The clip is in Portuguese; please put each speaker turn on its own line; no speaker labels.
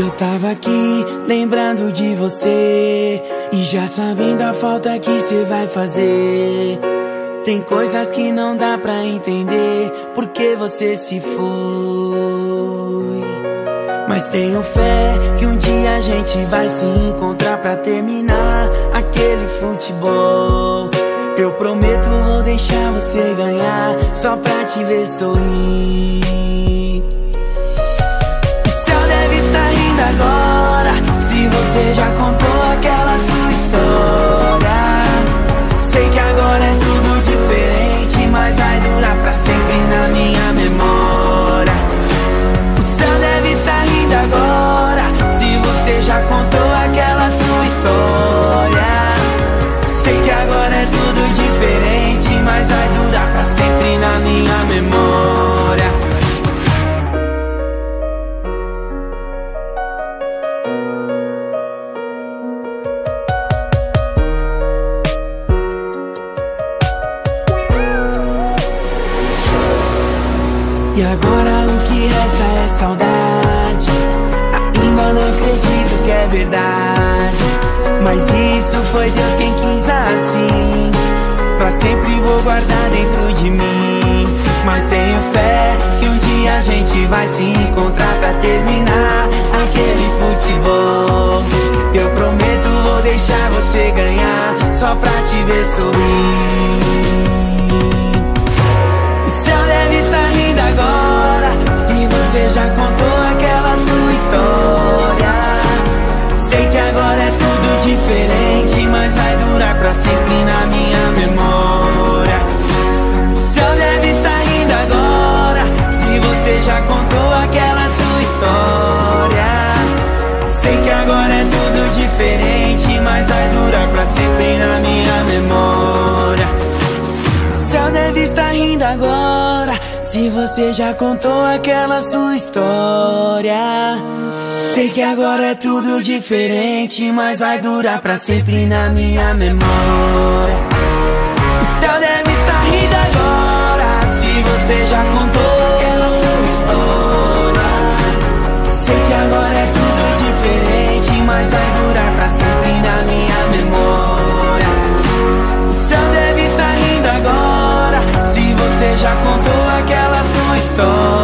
Eu tava aqui lembrando de você e já sabendo a falta que cê vai fazer. Tem coisas que não dá pra entender porque você se foi. Mas tenho fé que um dia a gente vai se encontrar pra terminar aquele futebol. Eu prometo vou deixar você ganhar só pra te ver sorrir. E agora o que resta é saudade. Ainda não acredito que é verdade. Mas isso foi Deus quem quis assim. Pra sempre vou guardar dentro de mim. Mas tenho fé que um dia a gente vai se encontrar pra terminar aquele futebol. Eu prometo vou deixar você ganhar só pra te ver sorrir. Agora se você já contou aquela sua história. Sei que agora é tudo diferente, mas vai durar pra sempre na minha memória. O céu deve estar rindo agora se você já contou 떠